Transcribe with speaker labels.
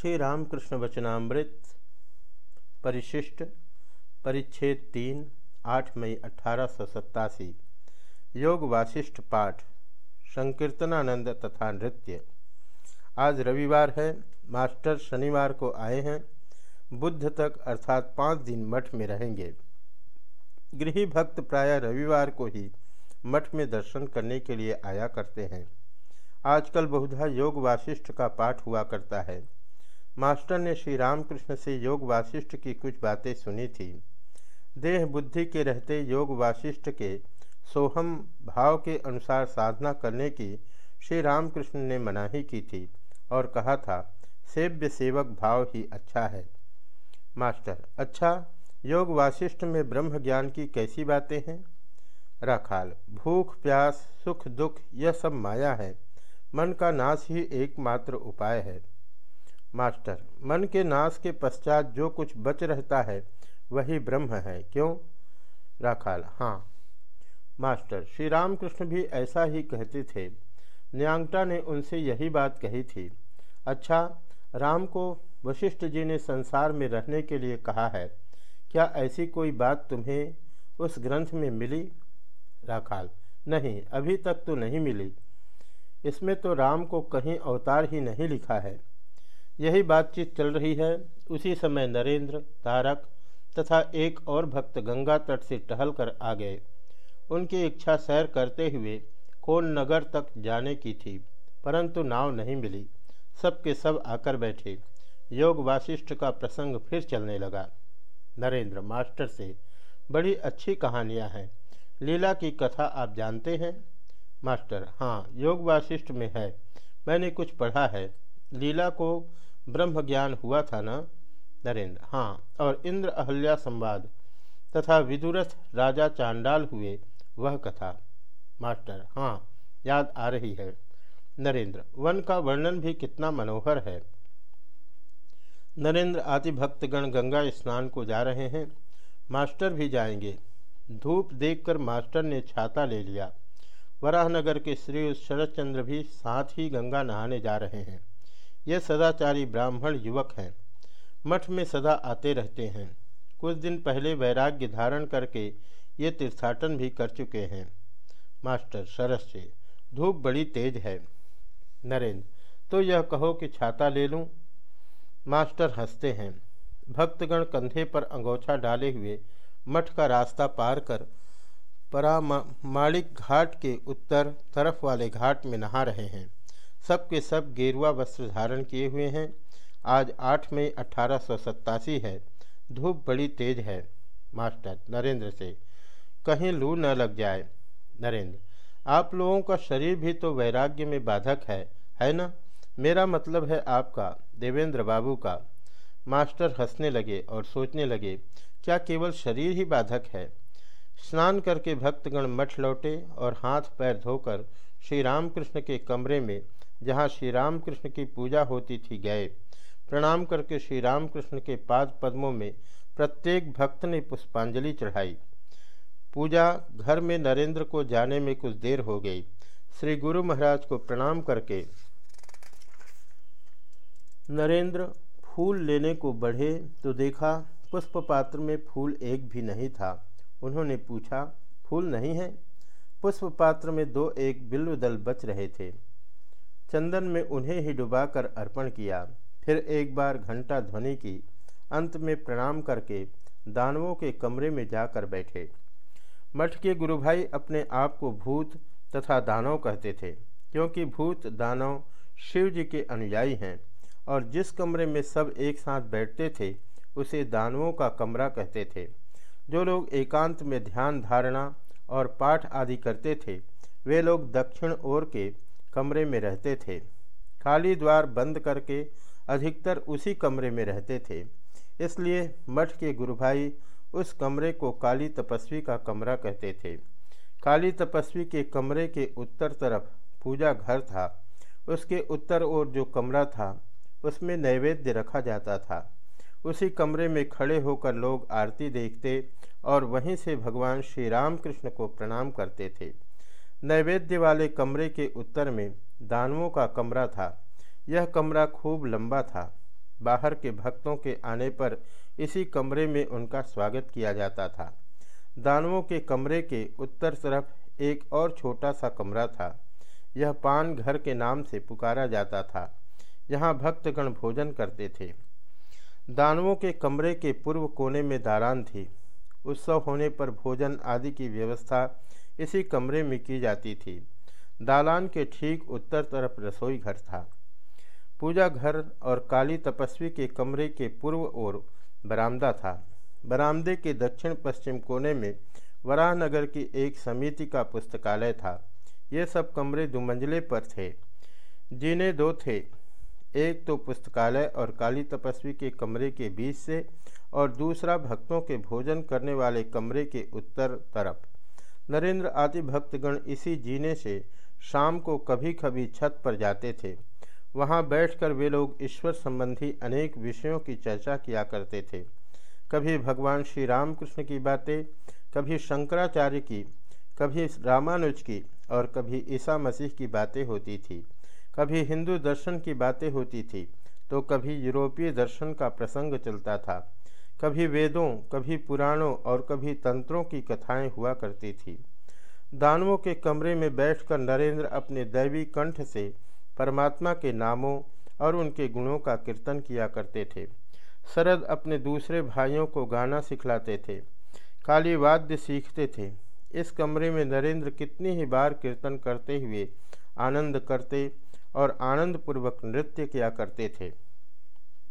Speaker 1: श्री रामकृष्ण वचनामृत, परिशिष्ट, परिच्छेद तीन, आठ मई अठारह सौ सत्तासी। योग वासिष्ठ पाठ, संकीर्तनानंद तथा नृत्य। आज रविवार है, मास्टर शनिवार को आए हैं, बुद्ध तक अर्थात पाँच दिन मठ में रहेंगे। गृह भक्त प्राय रविवार को ही मठ में दर्शन करने के लिए आया करते हैं। आजकल बहुधा योग वासिष्ठ का पाठ हुआ करता है। मास्टर ने श्री रामकृष्ण से योग वासिष्ठ की कुछ बातें सुनी थी। देह बुद्धि के रहते योग वासिष्ठ के सोहम भाव के अनुसार साधना करने की श्री रामकृष्ण ने मनाही की थी और कहा था, सेव्य सेवक भाव ही अच्छा है। मास्टर अच्छा योग वासिष्ठ में ब्रह्म ज्ञान की कैसी बातें हैं? राखाल, भूख, प्यास, सुख, दुख, यह सब माया है। मन का नाश ही एकमात्र उपाय है। मास्टर, मन के नाश के पश्चात जो कुछ बच रहता है, वही ब्रह्म है। क्यों? राखाल हाँ। मास्टर श्री रामकृष्ण भी ऐसा ही कहते थे। न्यांगटा ने उनसे यही बात कही थी। अच्छा राम को वशिष्ठ जी ने संसार में रहने के लिए कहा है। क्या ऐसी कोई बात तुम्हें उस ग्रंथ में मिली? राखाल, नहीं, अभी तक तो नहीं मिली। इसमें तो राम को कहीं अवतार ही नहीं लिखा है। यही बातचीत चल रही है। उसी समय नरेंद्र, तारक तथा एक और भक्त गंगा तट से टहल कर आ गए। उनकी इच्छा सैर करते हुए कोन नगर तक जाने की थी, परंतु नाव नहीं मिली। सबके सब आकर बैठे। योग वासिष्ठ का प्रसंग फिर चलने लगा। नरेंद्र मास्टर से, बड़ी अच्छी कहानियाँ हैं। लीला की कथा आप जानते हैं? मास्टर हाँ योग वासिष्ठ में है। मैंने कुछ पढ़ा है। लीला को ब्रह्म ज्ञान हुआ था ना, नरेंद्र? हाँ और इंद्र अहल्या संवाद तथा विदुरथ राजा चांडाल हुए, वह कथा। मास्टर हाँ याद आ रही है। नरेंद्र, वन का वर्णन भी कितना मनोहर है। नरेंद्र आदि भक्तगण गंगा स्नान को जा रहे हैं। मास्टर भी जाएँगे। धूप देखकर मास्टर ने छाता ले लिया। वराहनगर के श्री शरद चंद्र भी साथ ही गंगा नहाने जा रहे हैं। ये सदाचारी ब्राह्मण युवक हैं। मठ में सदा आते रहते हैं। कुछ दिन पहले वैराग्य धारण करके ये तीर्थाटन भी कर चुके हैं। मास्टर, सरस से। धूप बड़ी तेज है। नरेंद्र तो यह कहो कि छाता ले लूँ? मास्टर हँसते हैं। भक्तगण कंधे पर अंगोछा डाले हुए मठ का रास्ता पार कर परामाणिक घाट के उत्तर तरफ़ वाले घाट में नहा रहे हैं। सब के सब गेरुआ वस्त्र धारण किए हुए हैं। आज आठ मई अठारह सौ सतासी है। धूप बड़ी तेज है। मास्टर नरेंद्र से, कहीं लू न लग जाए। नरेंद्र, आप लोगों का शरीर भी तो वैराग्य में बाधक है है ना? मेरा मतलब है आपका, देवेंद्र बाबू का। मास्टर हंसने लगे और सोचने लगे, क्या केवल शरीर ही बाधक है? स्नान करके भक्तगण मठ लौटे और हाथ पैर धोकर श्री रामकृष्ण के कमरे में जहाँ श्री रामकृष्ण की पूजा होती थी गए। प्रणाम करके श्री रामकृष्ण के पाद पद्मों में प्रत्येक भक्त ने पुष्पांजलि चढ़ाई। पूजा घर में नरेंद्र को जाने में कुछ देर हो गई। श्री गुरु महाराज को प्रणाम करके नरेंद्र फूल लेने को बढ़े तो देखा पुष्प पात्र में फूल एक भी नहीं था। उन्होंने पूछा, फूल नहीं है? पुष्प पात्र में दो एक बिल्व दल बच रहे थे। चंदन में उन्हें ही डुबाकर अर्पण किया। फिर एक बार घंटा ध्वनि की, अंत में प्रणाम करके दानवों के कमरे में जाकर बैठे। मठ के गुरु भाई अपने आप को भूत तथा दानव कहते थे, क्योंकि भूत, दानव, शिव जी के अनुयायी हैं और जिस कमरे में सब एक साथ बैठते थे, उसे दानवों का कमरा कहते थे। जो लोग एकांत में ध्यान धारणा और पाठ आदि करते थे, वे लोग दक्षिण ओर के कमरे में रहते थे। खाली द्वार बंद करके अधिकतर उसी कमरे में रहते थे। इसलिए मठ के गुरु भाई उस कमरे को काली तपस्वी का कमरा कहते थे। काली तपस्वी के कमरे के उत्तर तरफ़ पूजा घर था। उसके उत्तर ओर जो कमरा था, उसमें नैवेद्य रखा जाता था। उसी कमरे में खड़े होकर लोग आरती देखते और वहीं से भगवान श्री राम कृष्ण को प्रणाम करते थे। नैवेद्य वाले कमरे के उत्तर में दानवों का कमरा था। यह कमरा खूब लंबा था। बाहर के भक्तों के आने पर इसी कमरे में उनका स्वागत किया जाता था। दानवों के कमरे के उत्तर तरफ़ एक और छोटा सा कमरा था। यह पान घर के नाम से पुकारा जाता था। यहाँ भक्तगण भोजन करते थे। दानवों के कमरे के पूर्व कोने में दारान थी। उत्सव होने पर भोजन आदि की व्यवस्था इसी कमरे में की जाती थी। दालान के ठीक उत्तर तरफ़ रसोई घर था। पूजा घर और काली तपस्वी के कमरे के पूर्व ओर बरामदा था। बरामदे के दक्षिण पश्चिम कोने में वराहनगर की एक समिति का पुस्तकालय था। ये सब कमरे दुमंजले पर थे। जिन्हें दो थे। एक तो पुस्तकालय और काली तपस्वी के कमरे के बीच से और दूसरा भक्तों के भोजन करने वाले कमरे के उत्तर तरफ़। नरेंद्र आदि भक्तगण इसी जीने से शाम को कभी कभी छत पर जाते थे। वहाँ बैठकर वे लोग ईश्वर संबंधी अनेक विषयों की चर्चा किया करते थे। कभी भगवान श्री रामकृष्ण की बातें, कभी शंकराचार्य की, कभी रामानुज की और कभी ईसा मसीह की बातें होती थी। कभी हिंदू दर्शन की बातें होती थी तो कभी यूरोपीय दर्शन का प्रसंग चलता था। कभी वेदों, कभी पुराणों और कभी तंत्रों की कथाएँ हुआ करती थी। दानवों के कमरे में बैठकर नरेंद्र अपने दैवी कंठ से परमात्मा के नामों और उनके गुणों का कीर्तन किया करते थे। शरद अपने दूसरे भाइयों को गाना सिखलाते थे, काली वाद्य सीखते थे। इस कमरे में नरेंद्र कितनी ही बार कीर्तन करते हुए आनंद करते और आनंदपूर्वक नृत्य किया करते थे।